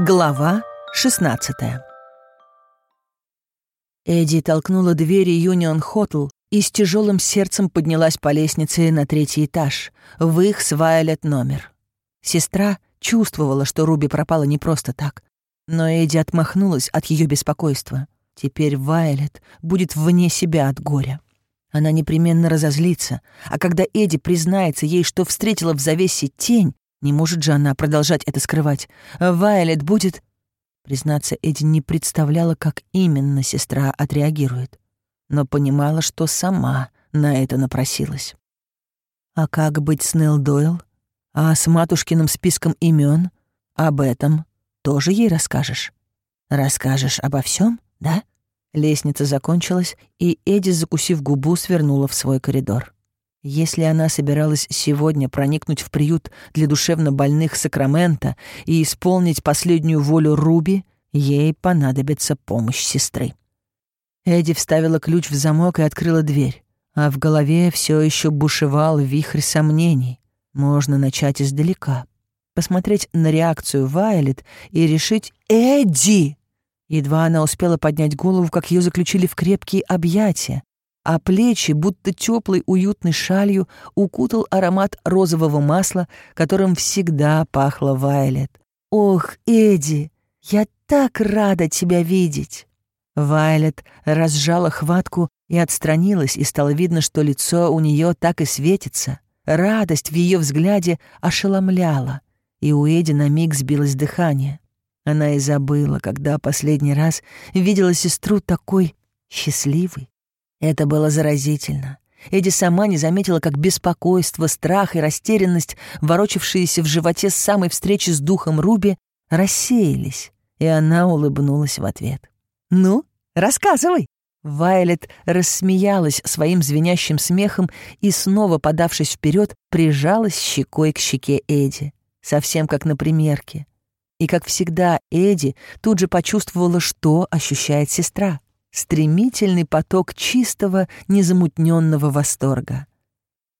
Глава 16 Эдди толкнула двери Юнион Хотл и с тяжелым сердцем поднялась по лестнице на третий этаж, в их с номер. Сестра чувствовала, что Руби пропала не просто так, но Эдди отмахнулась от ее беспокойства. Теперь Вайолет будет вне себя от горя. Она непременно разозлится, а когда Эдди признается ей, что встретила в завесе тень, не может же она продолжать это скрывать. Вайлет будет... Признаться, Эдди не представляла, как именно сестра отреагирует, но понимала, что сама на это напросилась. А как быть с Нелл Дойл? А с матушкиным списком имен? Об этом тоже ей расскажешь? Расскажешь обо всем, да? Лестница закончилась, и Эдди, закусив губу, свернула в свой коридор. Если она собиралась сегодня проникнуть в приют для душевно больных Сакрамента и исполнить последнюю волю Руби, ей понадобится помощь сестры. Эдди вставила ключ в замок и открыла дверь, а в голове все еще бушевал вихрь сомнений. Можно начать издалека, посмотреть на реакцию Вайлет и решить «Эдди!». Едва она успела поднять голову, как ее заключили в крепкие объятия, а плечи, будто теплой уютной шалью, укутал аромат розового масла, которым всегда пахло Вайлет. «Ох, Эдди, я так рада тебя видеть!» Вайлет разжала хватку и отстранилась, и стало видно, что лицо у нее так и светится. Радость в ее взгляде ошеломляла, и у Эди на миг сбилось дыхание. Она и забыла, когда последний раз видела сестру такой счастливой. Это было заразительно. Эдди сама не заметила, как беспокойство, страх и растерянность, ворочавшиеся в животе с самой встречи с духом Руби, рассеялись, и она улыбнулась в ответ. «Ну, рассказывай!» Вайлет рассмеялась своим звенящим смехом и, снова подавшись вперед, прижалась щекой к щеке Эдди, совсем как на примерке. И, как всегда, Эдди тут же почувствовала, что ощущает сестра стремительный поток чистого, незамутненного восторга.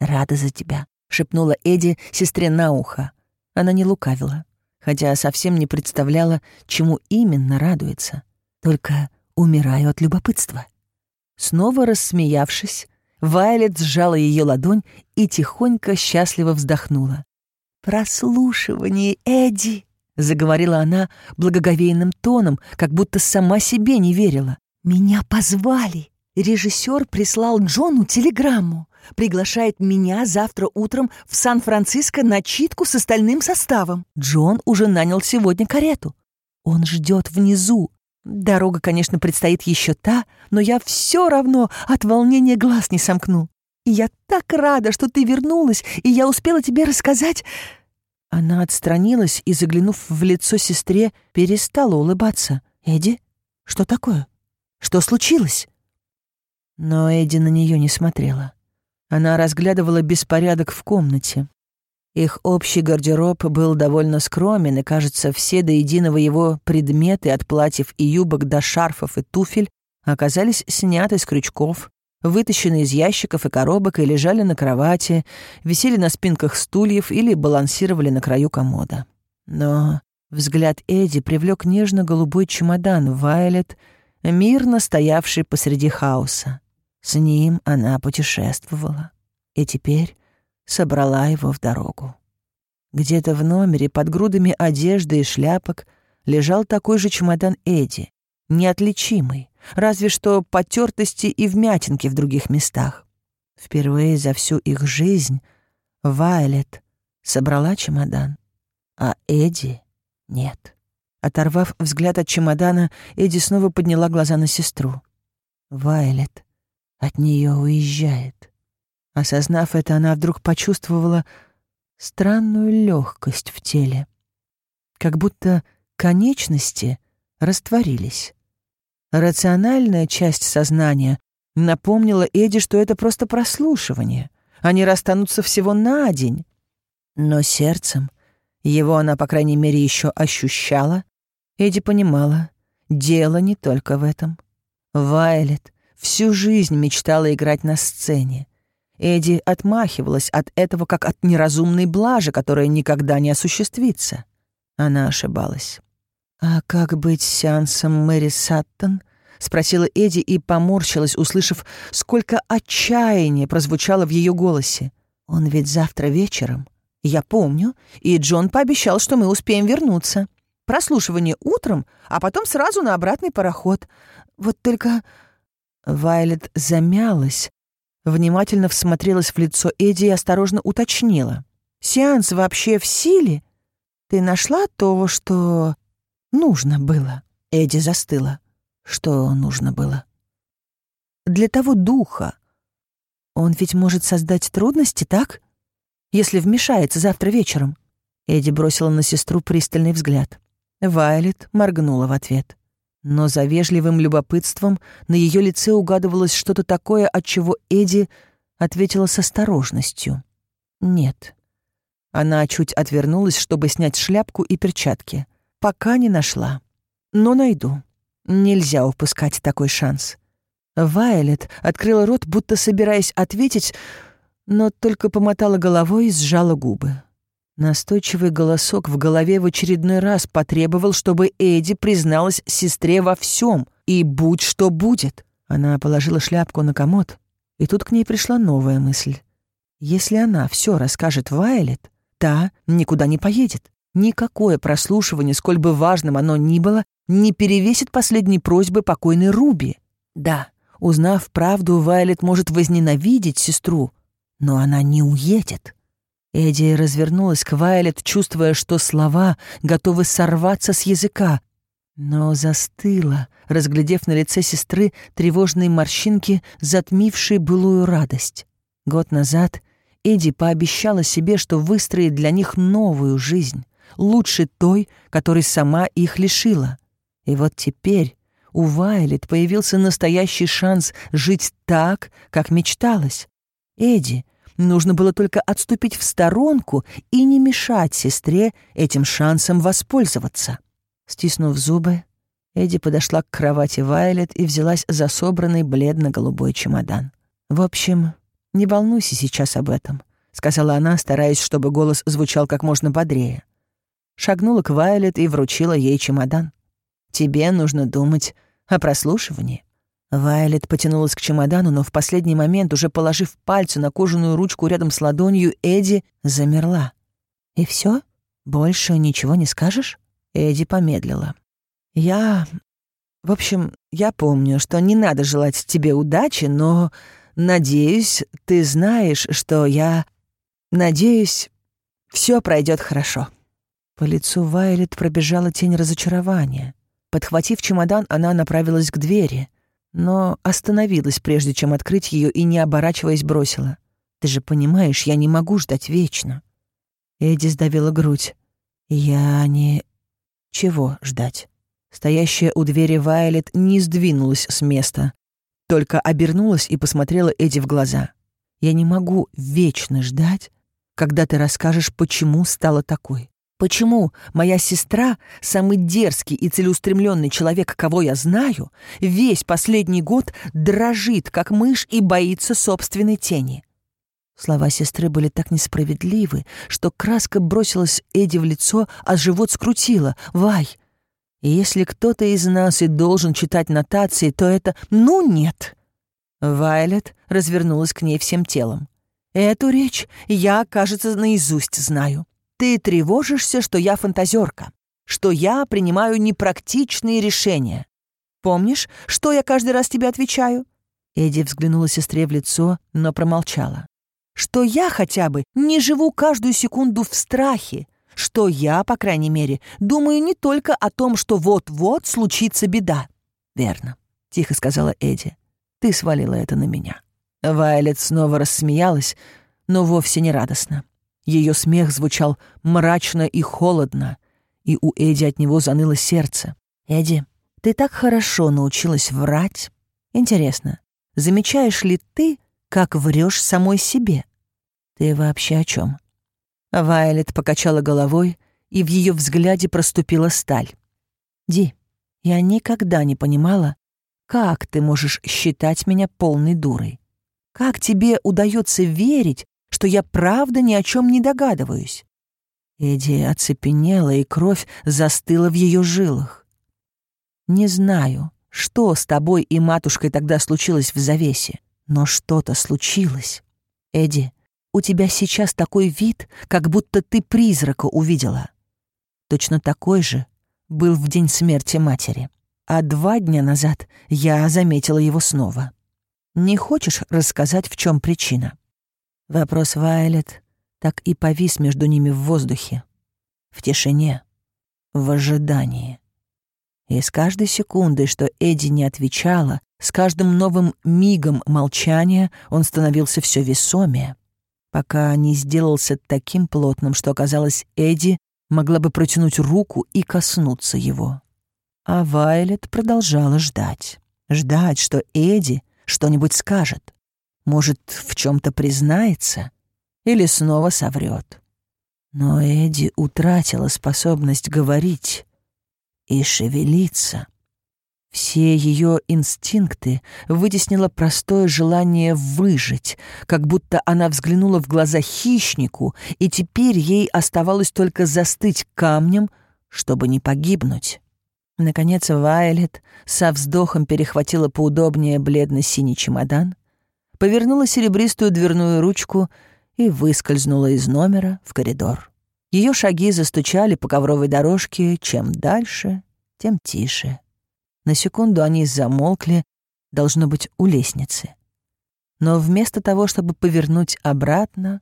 «Рада за тебя», — шепнула Эдди сестре на ухо. Она не лукавила, хотя совсем не представляла, чему именно радуется. Только умираю от любопытства. Снова рассмеявшись, Вайлет сжала ее ладонь и тихонько счастливо вздохнула. «Прослушивание, Эдди!» — заговорила она благоговейным тоном, как будто сама себе не верила. «Меня позвали. Режиссер прислал Джону телеграмму. Приглашает меня завтра утром в Сан-Франциско на читку с остальным составом. Джон уже нанял сегодня карету. Он ждет внизу. Дорога, конечно, предстоит еще та, но я все равно от волнения глаз не сомкну. И я так рада, что ты вернулась, и я успела тебе рассказать...» Она отстранилась и, заглянув в лицо сестре, перестала улыбаться. «Эдди, что такое?» Что случилось?» Но Эдди на нее не смотрела. Она разглядывала беспорядок в комнате. Их общий гардероб был довольно скромен, и, кажется, все до единого его предметы от платьев и юбок до шарфов и туфель оказались сняты с крючков, вытащены из ящиков и коробок и лежали на кровати, висели на спинках стульев или балансировали на краю комода. Но взгляд Эдди привлек нежно-голубой чемодан Вайлет — мирно стоявший посреди хаоса. С ним она путешествовала и теперь собрала его в дорогу. Где-то в номере под грудами одежды и шляпок лежал такой же чемодан Эдди, неотличимый, разве что потертости и вмятинки в других местах. Впервые за всю их жизнь Вайлет собрала чемодан, а Эдди — нет. Оторвав взгляд от чемодана, Эдди снова подняла глаза на сестру. Вайлет от нее уезжает. Осознав это, она вдруг почувствовала странную легкость в теле. Как будто конечности растворились. Рациональная часть сознания напомнила Эдди, что это просто прослушивание. Они расстанутся всего на день. Но сердцем его она, по крайней мере, еще ощущала, Эдди понимала, дело не только в этом. Вайлет всю жизнь мечтала играть на сцене. Эдди отмахивалась от этого как от неразумной блажи, которая никогда не осуществится. Она ошибалась. «А как быть с сеансом Мэри Саттон?» — спросила Эдди и поморщилась, услышав, сколько отчаяния прозвучало в ее голосе. «Он ведь завтра вечером. Я помню, и Джон пообещал, что мы успеем вернуться. Прослушивание утром, а потом сразу на обратный пароход. Вот только...» Вайлет замялась, внимательно всмотрелась в лицо Эдди и осторожно уточнила. «Сеанс вообще в силе? Ты нашла то, что нужно было?» Эдди застыла. «Что нужно было?» «Для того духа. Он ведь может создать трудности, так? Если вмешается завтра вечером». Эдди бросила на сестру пристальный взгляд. Вайлет моргнула в ответ. Но за вежливым любопытством на ее лице угадывалось что-то такое, от чего Эдди ответила с осторожностью. «Нет». Она чуть отвернулась, чтобы снять шляпку и перчатки. «Пока не нашла. Но найду. Нельзя упускать такой шанс». Вайлет открыла рот, будто собираясь ответить, но только помотала головой и сжала губы. Настойчивый голосок в голове в очередной раз потребовал, чтобы Эдди призналась сестре во всем, и будь что будет. Она положила шляпку на комод, и тут к ней пришла новая мысль. Если она все расскажет Вайлет, та никуда не поедет. Никакое прослушивание, сколь бы важным оно ни было, не перевесит последней просьбы покойной Руби. Да, узнав правду, Вайлет может возненавидеть сестру, но она не уедет. Эдди развернулась к Вайлет, чувствуя, что слова готовы сорваться с языка, но застыла, разглядев на лице сестры тревожные морщинки, затмившие былую радость. Год назад Эдди пообещала себе, что выстроит для них новую жизнь, лучше той, которой сама их лишила. И вот теперь у Вайлет появился настоящий шанс жить так, как мечталось. Эдди Нужно было только отступить в сторонку и не мешать сестре этим шансом воспользоваться. Стиснув зубы, Эдди подошла к кровати Вайлет и взялась за собранный бледно-голубой чемодан. «В общем, не волнуйся сейчас об этом», — сказала она, стараясь, чтобы голос звучал как можно бодрее. Шагнула к Вайлет и вручила ей чемодан. «Тебе нужно думать о прослушивании». Вайлет потянулась к чемодану, но в последний момент, уже положив пальцы на кожаную ручку рядом с ладонью, Эдди замерла. «И все? Больше ничего не скажешь?» Эдди помедлила. «Я... В общем, я помню, что не надо желать тебе удачи, но, надеюсь, ты знаешь, что я... Надеюсь, все пройдет хорошо». По лицу Вайлет пробежала тень разочарования. Подхватив чемодан, она направилась к двери — но остановилась, прежде чем открыть ее, и, не оборачиваясь, бросила. «Ты же понимаешь, я не могу ждать вечно». Эдди сдавила грудь. «Я не... Чего ждать?» Стоящая у двери Вайлет не сдвинулась с места, только обернулась и посмотрела Эдди в глаза. «Я не могу вечно ждать, когда ты расскажешь, почему стала такой. Почему моя сестра, самый дерзкий и целеустремленный человек, кого я знаю, весь последний год дрожит, как мышь, и боится собственной тени? Слова сестры были так несправедливы, что краска бросилась Эдди в лицо, а живот скрутило. «Вай, если кто-то из нас и должен читать нотации, то это... Ну, нет!» Вайлет развернулась к ней всем телом. «Эту речь я, кажется, наизусть знаю. Ты тревожишься, что я фантазерка, что я принимаю непрактичные решения. Помнишь, что я каждый раз тебе отвечаю?» Эдди взглянула сестре в лицо, но промолчала. «Что я хотя бы не живу каждую секунду в страхе, что я, по крайней мере, думаю не только о том, что вот-вот случится беда». «Верно», — тихо сказала Эдди. «Ты свалила это на меня». Вайлет снова рассмеялась, но вовсе не радостно. Ее смех звучал мрачно и холодно, и у Эди от него заныло сердце. «Эдди, ты так хорошо научилась врать. Интересно, замечаешь ли ты, как врешь самой себе? Ты вообще о чем? Вайлет покачала головой, и в ее взгляде проступила сталь. «Ди, я никогда не понимала, как ты можешь считать меня полной дурой. Как тебе удается верить, что я правда ни о чем не догадываюсь. Эдди оцепенела, и кровь застыла в ее жилах. «Не знаю, что с тобой и матушкой тогда случилось в завесе, но что-то случилось. Эдди, у тебя сейчас такой вид, как будто ты призрака увидела. Точно такой же был в день смерти матери. А два дня назад я заметила его снова. Не хочешь рассказать, в чем причина?» Вопрос Вайлет так и повис между ними в воздухе, в тишине, в ожидании. И с каждой секундой, что Эдди не отвечала, с каждым новым мигом молчания он становился все весомее, пока не сделался таким плотным, что, казалось, Эдди могла бы протянуть руку и коснуться его. А Вайлет продолжала ждать. Ждать, что Эдди что-нибудь скажет. Может, в чем то признается или снова соврет. Но Эдди утратила способность говорить и шевелиться. Все ее инстинкты вытеснило простое желание выжить, как будто она взглянула в глаза хищнику, и теперь ей оставалось только застыть камнем, чтобы не погибнуть. Наконец Вайлет со вздохом перехватила поудобнее бледно-синий чемодан, повернула серебристую дверную ручку и выскользнула из номера в коридор. Ее шаги застучали по ковровой дорожке, чем дальше, тем тише. На секунду они замолкли, должно быть, у лестницы. Но вместо того, чтобы повернуть обратно,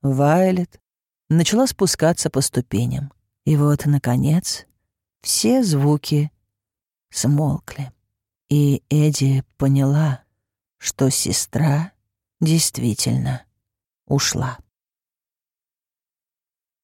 Вайлет начала спускаться по ступеням. И вот, наконец, все звуки смолкли. И Эдди поняла, что сестра действительно ушла.